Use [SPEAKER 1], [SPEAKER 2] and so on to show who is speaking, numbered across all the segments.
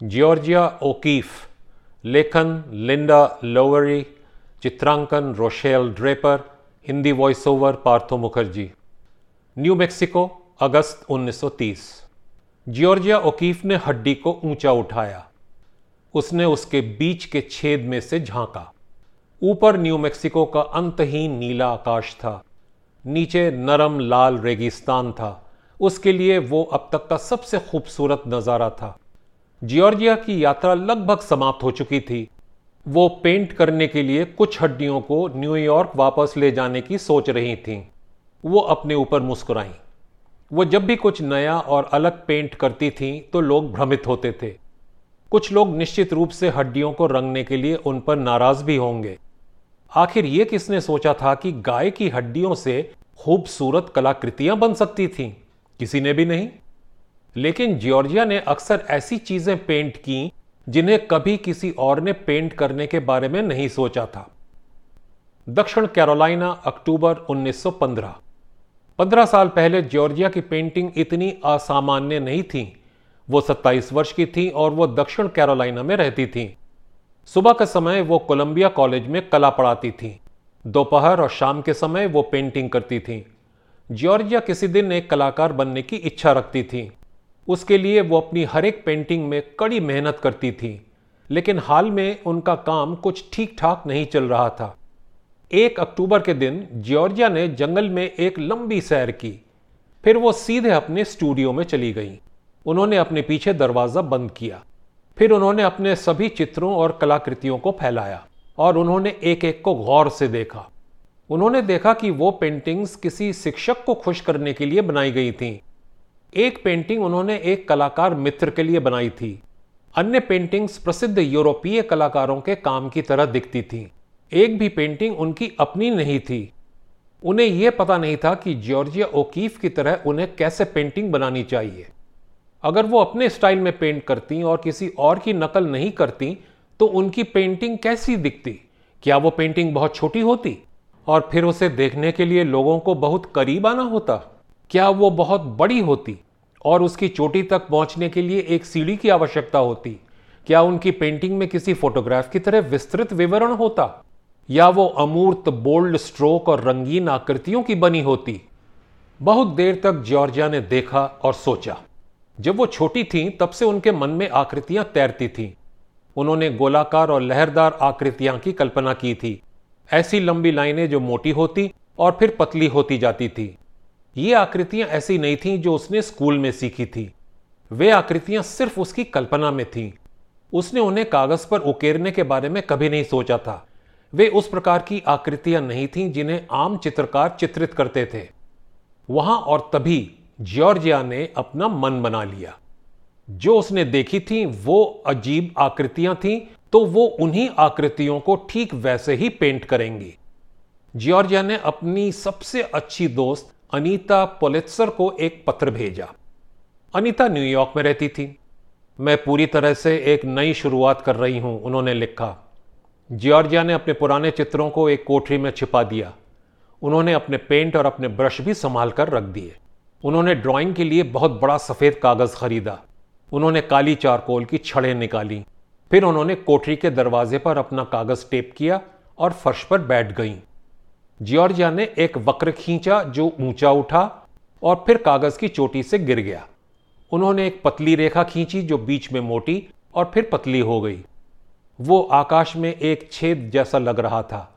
[SPEAKER 1] Georgia O'Keeffe लेखन Linda Lowry चित्रांकन Rochelle Draper Hindi voice over Partho Mukherjee New Mexico अगस्त 1930 Georgia O'Keeffe ने हड्डी को ऊँचा उठाया। उसने उसके बीच के छेद में से झांका। ऊपर न्यू मेक्सिको का अंतहीन नीला आकाश था। नीचे नरम लाल रेगिस्तान था। उसके लिए वो अब तक का सबसे खूबसूरत नज़ारा था। जॉर्जिया की यात्रा लगभग समाप्त हो चुकी थी। वो पेंट करने के लिए कुछ हड्डियों को न्यूयॉर्क वापस ले जाने की सोच रही थीं। वो अपने ऊपर मुस्कुराई। वो जब भी कुछ नया और अलग पेंट करती थीं तो लोग भ्रमित होते थे। कुछ लोग निश्चित रूप से हड्डियों को रंगने के लिए उन पर नाराज़ भी होंगे। आखिर ये किसने सोचा था कि गाय की हड्डियों से खूबसूरत कलाकृतियाँ बन सकती थीं? किसी ने भी नहीं। लेकिन जॉर्जिया ने अक्सर ऐसी चीज़ें पेंट की जिन्हें कभी किसी और ने पेंट करने के बारे में नहीं सोचा था। दक्षिण कैरोलिना अक्टूबर 1915 पंद्रह। साल पहले जॉर्जिया की पेंटिंग इतनी असामान्य नहीं थी। वो 27 वर्ष की थी और वो दक्षिण कैरोलिना में रहती थी। सुबह के समय वो कोलंबिया कॉलेज में कला पढ़ाती थी। दोपहर और शाम के समय वो पेंटिंग करती थी। जॉर्जिया किसी दिन एक कलाकार बनने की इच्छा रखती थी। उसके लिए वो अपनी हर एक पेंटिंग में कड़ी मेहनत करती थी, लेकिन हाल में उनका काम कुछ ठीक ठाक नहीं चल रहा था। एक अक्टूबर के दिन जॉर्जिया ने जंगल में एक लंबी सैर की। फिर वो सीधे अपने स्टूडियो में चली गई। उन्होंने अपने पीछे दरवाज़ा बंद किया। फिर उन्होंने अपने सभी चित्रों और कलाकृतियों को फैलाया और उन्होंने एक एक को गौर से देखा। उन्होंने देखा कि वो पेंटिंग्स किसी शिक्षक को खुश करने के लिए बनाई गई थीं। एक पेंटिंग उन्होंने एक कलाकार मित्र के लिए बनाई थी। अन्य पेंटिंग्स प्रसिद्ध यूरोपीय कलाकारों के काम की तरह दिखती थी। एक भी पेंटिंग उनकी अपनी नहीं थी। उन्हें यह पता नहीं था कि जॉर्जिया ओकीफ की तरह उन्हें कैसे पेंटिंग बनानी चाहिए। अगर वो अपने स्टाइल में पेंट करती और किसी और की नकल नहीं करती तो उनकी पेंटिंग कैसी दिखती? क्या वो पेंटिंग बहुत छोटी होती? और फिर उसे देखने के लिए लोगों को बहुत करीब आना होता? क्या वो बहुत बड़ी होती और उसकी चोटी तक पहुँचने के लिए एक सीढ़ी की आवश्यकता होती? क्या उनकी पेंटिंग में किसी फोटोग्राफ की तरह विस्तृत विवरण होता? या वो अमूर्त बोल्ड स्ट्रोक और रंगीन आकृतियों की बनी होती? बहुत देर तक जॉर्जिया ने देखा और सोचा। जब वो छोटी थी, तब से उनके मन में आकृतियाँ तैरती थीं। उन्होंने गोलाकार और लहरदार आकृतियाँ की कल्पना की थी। ऐसी लंबी लाइनें जो मोटी होती और फिर पतली होती जाती थी। ये आकृतियाँ ऐसी नहीं थीं जो उसने स्कूल में सीखी थी। वे आकृतियाँ सिर्फ़ उसकी कल्पना में थीं। उसने उन्हें कागज़ पर उकेरने के बारे में कभी नहीं सोचा था। वे उस प्रकार की आकृतियाँ नहीं थीं जिन्हें आम चित्रकार चित्रित करते थे। वहाँ और तभी जॉर्जिया ने अपना मन बना लिया। जो उसने देखी थी, वो अजीब आकृतियाँ थीं तो वो उन्हीं आकृतियों को ठीक वैसे ही पेंट करेंगी। जॉर्जिया ने अपनी सबसे अच्छी दोस्त अनीता पोलित्सर को एक पत्र भेजा। अनीता न्यूयॉर्क में रहती थी। मैं पूरी तरह से एक नई शुरुआत कर रही हूँ, उन्होंने लिखा। जॉर्जिया ने अपने पुराने चित्रों को एक कोठरी में छिपा दिया। उन्होंने अपने पेंट और अपने ब्रश भी संभाल कर रख दिए। उन्होंने ड्राइंग के लिए बहुत बड़ा सफ़ेद कागज़ खरीदा। उन्होंने काली चारकोल की छड़ें निकाली। फिर उन्होंने कोठरी के दरवाजे पर अपना कागज़ टेप किया और फर्श पर बैठ गईं। जॉर्जिया ने एक वक्र खींचा जो ऊँचा उठा और फिर कागज़ की चोटी से गिर गया। उन्होंने एक पतली रेखा खींची जो बीच में मोटी और फिर पतली हो गई। वो आकाश में एक छेद जैसा लग रहा था।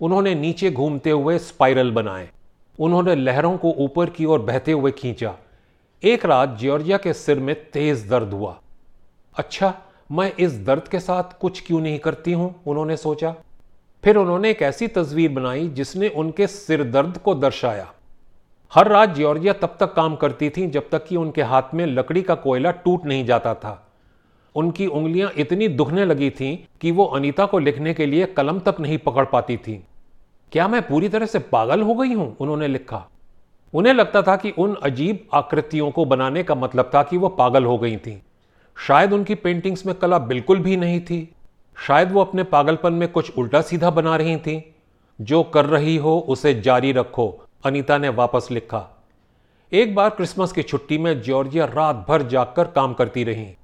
[SPEAKER 1] उन्होंने नीचे घूमते हुए स्पाइरल बनाए। उन्होंने लहरों को ऊपर की ओर बहते हुए खींचा। एक रात जॉर्जिया के सिर में तेज दर्द हुआ। अच्छा मैं इस दर्द के साथ कुछ क्यों नहीं करती हूँ? उन्होंने सोचा। फिर उन्होंने एक ऐसी तस्वीर बनाई जिसने उनके सिर दर्द को दर्शाया। हर रात जॉर्जिया तब तक काम करती थी जब तक कि उनके हाथ में लकड़ी का कोयला टूट नहीं जाता था। उनकी उंगलियाँ इतनी दुखने लगी थीं कि वो अनीता को लिखने के लिए कलम तक नहीं पकड़ पाती थी। क्या मैं पूरी तरह से पागल हो गई हूँ? उन्होंने लिखा। उन्हें लगता था कि उन अजीब आकृतियों को बनाने का मतलब था कि वो पागल हो गई थी। शायद उनकी पेंटिंग्स में कला बिल्कुल भी नहीं थी। शायद वो अपने पागलपन में कुछ उल्टा सीधा बना रही थी। जो कर रही हो, उसे जारी रखो, अनीता ने वापस लिखा। एक बार क्रिसमस की छुट्टी में जॉर्जिया रात भर जागकर काम करती रही।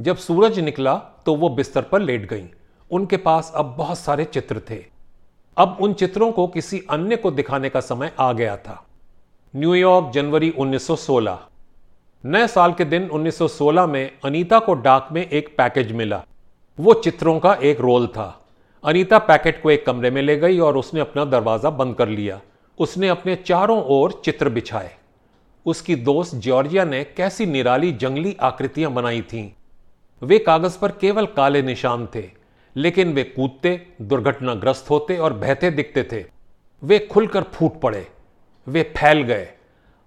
[SPEAKER 1] जब सूरज निकला तो वो बिस्तर पर लेट गईं। उनके पास अब बहुत सारे चित्र थे। अब उन चित्रों को किसी अन्य को दिखाने का समय आ गया था। न्यूयॉर्क जनवरी 1916 नए साल के दिन 1916 में अनीता को डाक में एक पैकेज मिला। वो चित्रों का एक रोल था। अनीता पैकेट को एक कमरे में ले गई और उसने अपना दरवाज़ा बंद कर लिया। उसने अपने चारों ओर चित्र बिछाए। उसकी दोस्त जॉर्जिया ने कैसी निराली जंगली आकृतियाँ बनाई थीं। वे कागज़ पर केवल काले निशान थे, लेकिन वे कूदते, दुर्घटनाग्रस्त होते और बहते दिखते थे। वे खुलकर फूट पड़े। वे फैल गए।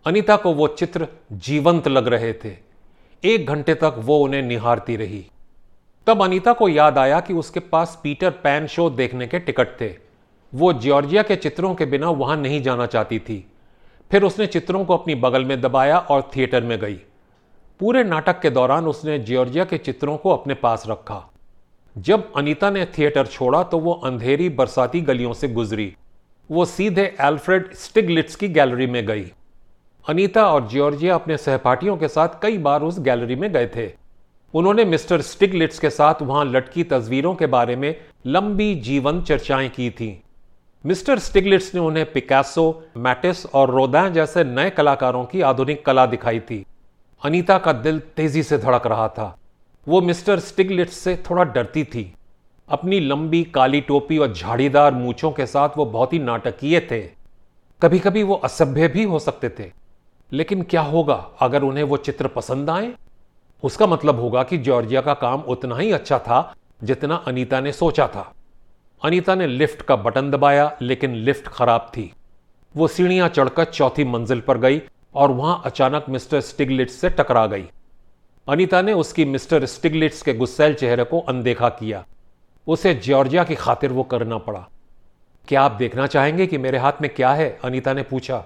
[SPEAKER 1] अनीता को वो चित्र जीवंत लग रहे थे। एक घंटे तक वो उन्हें निहारती रही। तब अनीता को याद आया कि उसके पास पीटर पैन शो देखने के टिकट थे। वो जॉर्जिया के चित्रों के बिना वहाँ नहीं जाना चाहती थी। फिर उसने चित्रों को अपनी बगल में दबाया और थिएटर में गई। पूरे नाटक के दौरान उसने जॉर्जिया के चित्रों को अपने पास रखा। जब अनीता ने थिएटर छोड़ा तो वो अंधेरी, बरसाती गलियों से गुजरी। वो सीधे एल्फ्रेड स्टिगलिट्स की गैलरी में गई। अनीता और जॉर्जिया अपने सहपाठियों के साथ कई बार उस गैलरी में गए थे। उन्होंने मिस्टर स्टिगलिट्स के साथ वहाँ लटकी तस्वीरों के बारे में लंबी जीवन चर्चाएँ की थीं। मिस्टर स्टिगलिट्स ने उन्हें पिकासो, मैटिस और रोदैन जैसे नए कलाकारों की आधुनिक कला दिखाई थी। अनीता का दिल तेज़ी से धड़क रहा था। वो मिस्टर स्टिगलिट्स से थोड़ा डरती थी। अपनी लंबी काली टोपी और झाड़ीदार मूछों के साथ वो बहुत ही नाटकीय थे। कभी कभी वो असभ्य भी हो सकते थे। लेकिन क्या होगा अगर उन्हें वो चित्र पसंद आए? उसका मतलब होगा कि जॉर्जिया का काम उतना ही अच्छा था जितना अनीता ने सोचा था। अनीता ने लिफ्ट का बटन दबाया, लेकिन लिफ्ट खराब थी। वो सीढ़ियाँ चढ़कर चौथी मंजिल पर गई और वहाँ अचानक मिस्टर स्टिगलिट्स से टकरा गई। अनीता ने उसकी मिस्टर स्टिगलिट्स के गुस्सैल चेहरे को अनदेखा किया। उसे जॉर्जिया की खातिर वो करना पड़ा। क्या आप देखना चाहेंगे कि मेरे हाथ में क्या है? अनीता ने पूछा।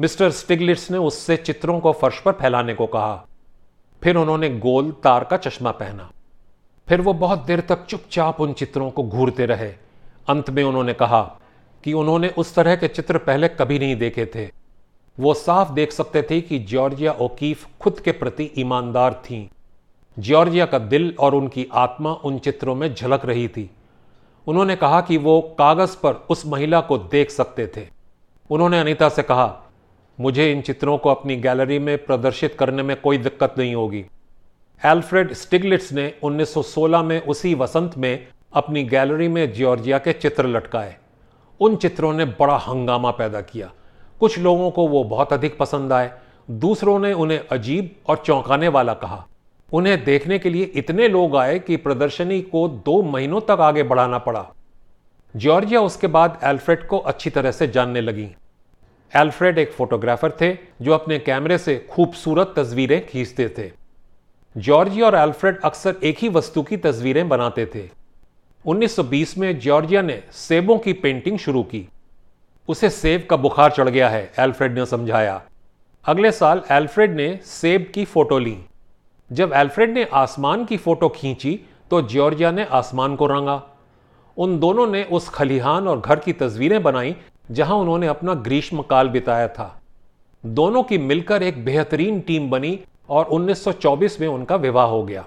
[SPEAKER 1] मिस्टर स्टिगलिट्स ने उससे चित्रों को फर्श पर फैलाने को कहा। फिर उन्होंने गोल तार का चश्मा पहना। फिर वो बहुत देर तक चुपचाप उन चित्रों को घूरते रहे। अंत में उन्होंने कहा कि उन्होंने उस तरह के चित्र पहले कभी नहीं देखे थे। वो साफ़ देख सकते थे कि जॉर्जिया ओकीफ खुद के प्रति ईमानदार थीं। जॉर्जिया का दिल और उनकी आत्मा उन चित्रों में झलक रही थी। उन्होंने कहा कि वो कागज़ पर उस महिला को देख सकते थे। उन्होंने अनीता से कहा मुझे इन चित्रों को अपनी गैलरी में प्रदर्शित करने में कोई दिक्कत नहीं होगी। एल्फ्रेड स्टिगलिट्स ने 1916 में उसी वसंत में अपनी गैलरी में जॉर्जिया के चित्र लटकाए। उन चित्रों ने बड़ा हंगामा पैदा किया। कुछ लोगों को वो बहुत अधिक पसंद आए, दूसरों ने उन्हें अजीब और चौंकाने वाला कहा। उन्हें देखने के लिए इतने लोग आए कि प्रदर्शनी को दो महीनों तक आगे बढ़ाना पड़ा। जॉर्जिया उसके बाद एल्फ्रेड को अच्छी तरह से जानने लगी। एल्फ्रेड एक फोटोग्राफर थे, जो अपने कैमरे से खूबसूरत तस्वीरें खींचते थे। जॉर्जिया और एल्फ्रेड अक्सर एक ही वस्तु की तस्वीरें बनाते थे। 1920 में जॉर्जिया ने सेबों की पेंटिंग शुरू की। उसे सेब का बुखार चढ़ गया है एल्फ्रेड ने समझाया। अगले साल एल्फ्रेड ने सेब की फ़ोटो ली। जब एल्फ्रेड ने आसमान की फ़ोटो खींची तो जॉर्जिया ने आसमान को रंगा। उन दोनों ने उस खलिहान और घर की तस्वीरें बनाई जहाँ उन्होंने अपना ग्रीष्मकाल बिताया था। दोनों की मिलकर एक बेहतरीन टीम बनी और 1924 में उनका विवाह हो गया।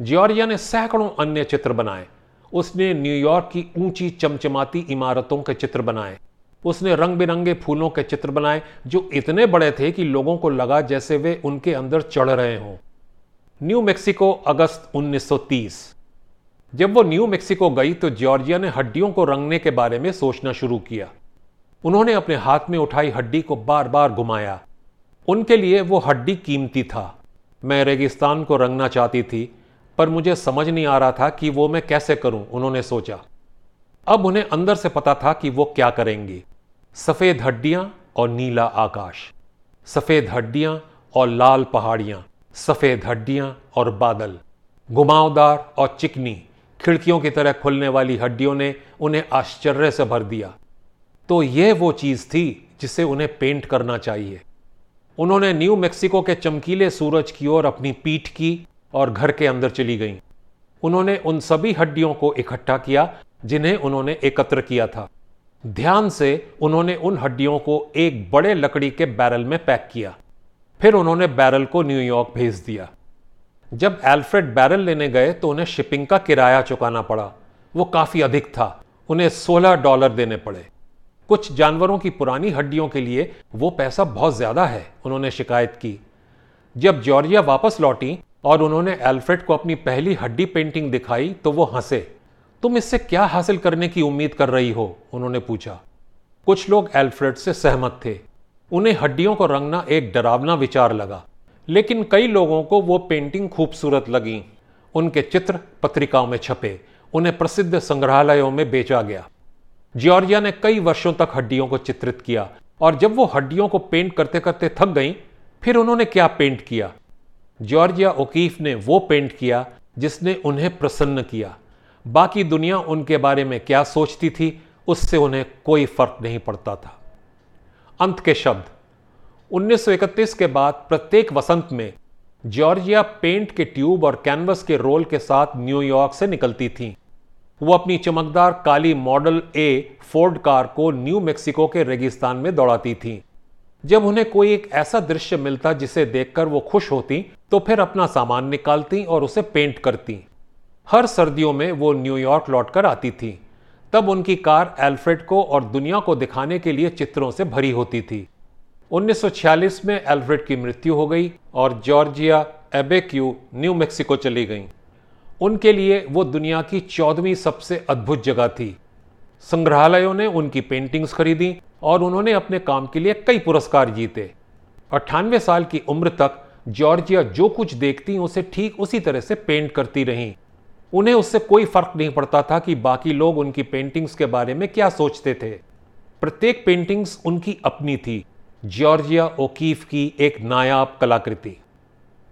[SPEAKER 1] जॉर्जिया ने सैकड़ों अन्य चित्र बनाए। उसने न्यूयॉर्क की ऊँची चमचमाती इमारतों के चित्र बनाए। उसने रंग बिरंगे फूलों के चित्र बनाए, जो इतने बड़े थे कि लोगों को लगा जैसे वे उनके अंदर चढ़ रहे हों। न्यू मेक्सिको, अगस्त 1930 जब वो न्यू मेक्सिको गई तो जॉर्जिया ने हड्डियों को रंगने के बारे में सोचना शुरू किया। उन्होंने अपने हाथ में उठाई हड्डी को बार बार घुमाया। उनके लिए वो हड्डी कीमती था। मैं रेगिस्तान को रंगना चाहती थी, पर मुझे समझ नहीं आ रहा था कि वो मैं कैसे करूँ, उन्होंने सोचा। अब उन्हें अंदर से पता था कि वो क्या करेंगी। सफ़ेद हड्डियाँ और नीला आकाश। सफ़ेद हड्डियाँ और लाल पहाड़ियाँ। सफ़ेद हड्डियाँ और बादल। घुमावदार और चिकनी। खिड़कियों की तरह खुलने वाली हड्डियों ने उन्हें आश्चर्य से भर दिया। तो यह वो चीज़ थी जिसे उन्हें पेंट करना चाहिए। उन्होंने न्यू मेक्सिको के चमकीले सूरज की ओर अपनी पीठ की और घर के अंदर चली गईं। उन्होंने उन सभी हड्डियों को इकट्ठा किया, जिन्हें उन्होंने एकत्र किया था। ध्यान से उन्होंने उन हड्डियों को एक बड़े लकड़ी के बैरल में पैक किया। फिर उन्होंने बैरल को न्यूयॉर्क भेज दिया। जब एल्फ्रेड बैरल लेने गए तो उन्हें शिपिंग का किराया चुकाना पड़ा। वो काफ़ी अधिक था। उन्हें 16 डॉलर देने पड़े। कुछ जानवरों की पुरानी हड्डियों के लिए वो पैसा बहुत ज़्यादा है, उन्होंने शिकायत की। जब जॉर्जिया वापस लौटी और उन्होंने एल्फ्रेड को अपनी पहली हड्डी पेंटिंग दिखाई तो वो हंसे। तुम इससे क्या हासिल करने की उम्मीद कर रही हो? उन्होंने पूछा। कुछ लोग एल्फ्रेड से सहमत थे। उन्हें हड्डियों को रंगना एक डरावना विचार लगा। लेकिन कई लोगों को वो पेंटिंग खूबसूरत लगी। उनके चित्र पत्रिकाओं में छपे, उन्हें प्रसिद्ध संग्रहालयों में बेचा गया। जॉर्जिया ने कई वर्षों तक हड्डियों को चित्रित किया और जब वो हड्डियों को पेंट करते करते थक गईं, फिर उन्होंने क्या पेंट किया? जॉर्जिया ओकीफ ने वो पेंट किया जिसने उन्हें प्रसन्न किया। बाकी दुनिया उनके बारे में क्या सोचती थी उससे उन्हें कोई फ़र्क नहीं पड़ता था। अंत के शब्द। 1931 के बाद प्रत्येक वसंत में जॉर्जिया पेंट के ट्यूब और कैनवस के रोल के साथ न्यूयॉर्क से निकलती थी। वो अपनी चमकदार काली मॉडल ए फोर्ड कार को न्यू मेक्सिको के रेगिस्तान में दौड़ाती थी। जब उन्हें कोई एक ऐसा दृश्य मिलता जिसे देखकर वो खुश होती तो फिर अपना सामान निकालती और उसे पेंट करती। हर सर्दियों में वो न्यूयॉर्क लौटकर आती थी। तब उनकी कार एल्फ्रेड को और दुनिया को दिखाने के लिए चित्रों से भरी होती थी। 1946 में एल्फ्रेड की मृत्यु हो गई और जॉर्जिया एबेक्यू न्यू मेक्सिको चली गई। उनके लिए वो दुनिया की चौदहवीं सबसे अद्भुत जगह थी। संग्रहालयों ने उनकी पेंटिंग्स खरीदी और उन्होंने अपने काम के लिए कई पुरस्कार जीते। अट्ठानवे साल की उम्र तक जॉर्जिया जो कुछ देखती, उसे ठीक उसी तरह से पेंट करती रहीं। उन्हें उससे कोई फ़र्क नहीं पड़ता था कि बाकी लोग उनकी पेंटिंग्स के बारे में क्या सोचते थे। प्रत्येक पेंटिंग्स उनकी अपनी थी। जॉर्जिया ओकीफ की एक नायाब कलाकृति।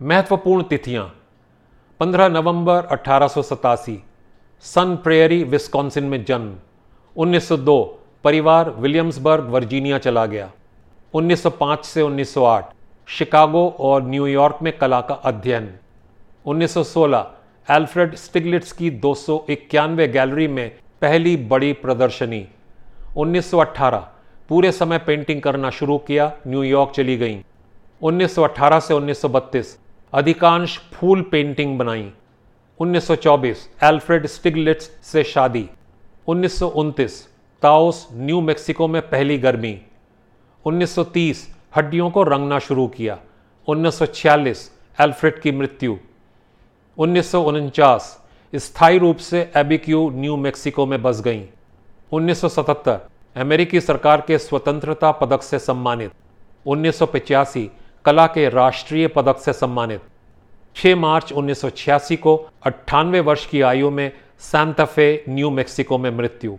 [SPEAKER 1] महत्वपूर्ण तिथियाँ। 15 नवंबर अठारह सौ सतासी, सन प्रेयरी, विस्कॉन्सिन में जन्म। 1902 परिवार विलियम्सबर्ग, वर्जीनिया चला गया। 1905 से 1908 शिकागो और न्यूयॉर्क में कला का अध्ययन। 1916 एल्फ्रेड स्टिगलिट्स की दो सौ इक्यानवे गैलरी में पहली बड़ी प्रदर्शनी। 1918 पूरे समय पेंटिंग करना शुरू किया न्यूयॉर्क चली गई। 1918 से 1932 अधिकांश फूल पेंटिंग बनाई। 1924 एल्फ्रेड स्टिगलिट्स से शादी। उन्नीस ताओस न्यू मेक्सिको में पहली गर्मी। 1930 हड्डियों को रंगना शुरू किया। 1946 एल्फ्रेड की मृत्यु। उन्नीस सौ उनचास, स्थायी रूप से एबिक्यू न्यू मेक्सिको में बस गईं। 1977 अमेरिकी सरकार के स्वतंत्रता पदक से सम्मानित। उन्नीस कला के राष्ट्रीय पदक से सम्मानित। 6 मार्च 1986 को अट्ठानवे वर्ष की आयु में सैंताफे न्यू मेक्सिको में मृत्यु।